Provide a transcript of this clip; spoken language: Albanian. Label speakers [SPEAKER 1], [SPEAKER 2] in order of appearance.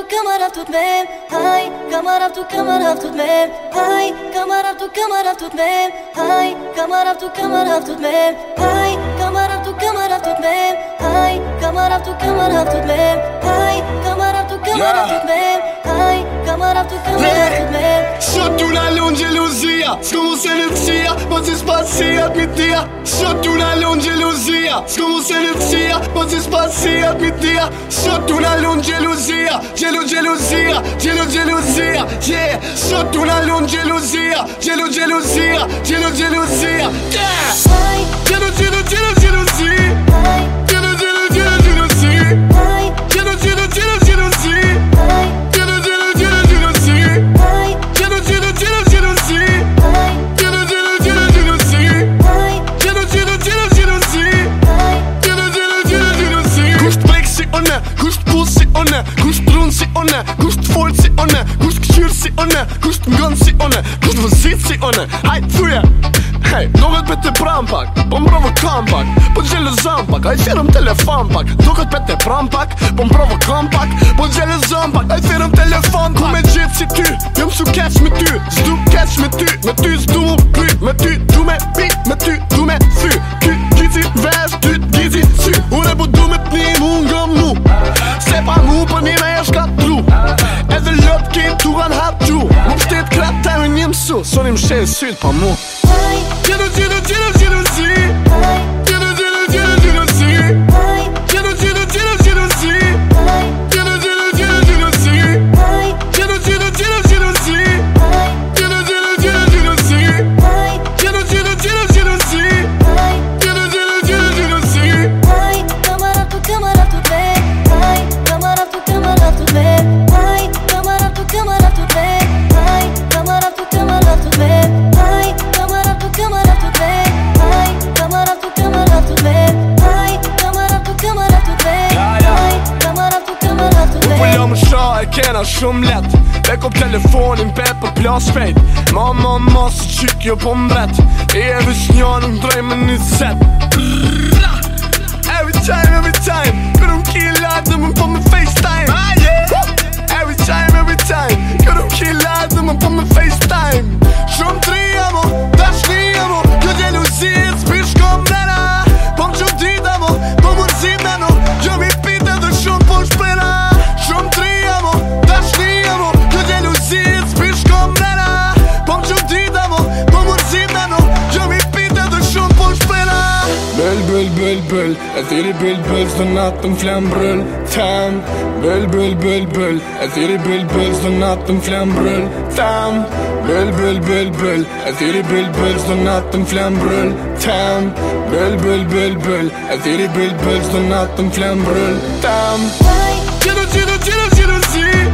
[SPEAKER 1] tu camera tot mem Hai, camera tu camera tot mem Hai, camera tu camera tot mem Hai, camera tu camera tot mem Hai, camera tu camera tot mem Hai, camera tu camera tot mem Hai, camera tu camera tot mem Hai, camera tu camera Що ту
[SPEAKER 2] на лун жалюзія, з кому се не всія, бо це спасія бідія. Що ту на лун жалюзія, з кому се не всія, бо це спасія бідія. Що ту на лун жалюзія, жалю жалюзія, жалю жалюзія, є. Що ту на лун
[SPEAKER 3] жалюзія, жалю жалюзія, Kusht pull si
[SPEAKER 2] one, kusht run si one Kusht fold si one, kusht këshir si one Kusht ngon si one, kusht vëzit si one Hajt thuje Hej, do vet për të pram pak Po më provo kam pak Po gjele zëm pak A i firëm telefon pak Do këtë për të pram pak Po më provo kam pak Po gjele zëm pak A i firëm telefon pak Ku me gjithë si ty Jëm su keq me ty Zdu keq me ty Me ty zdu më pry Me ty Sonim shes syt pa po mu
[SPEAKER 3] Ti do ti
[SPEAKER 2] kena shumlet väck upp telefonen, bet på plassfeit Mamma, masse tjukke og bombet Jeg visste jeg noen är nytt sett Every time, every time, but I'm E thiri bëll bëll zdo natë më flem brëll Them Bëll bëll bëll bëll E thiri bëll bëll zdo natë më flem brëll Them Bëll bëll bëll bëll E thiri bëll bëll zdo natë më flem brëll Them Bëll bëll bëll bëll E thiri bëll bëll
[SPEAKER 3] zdo natë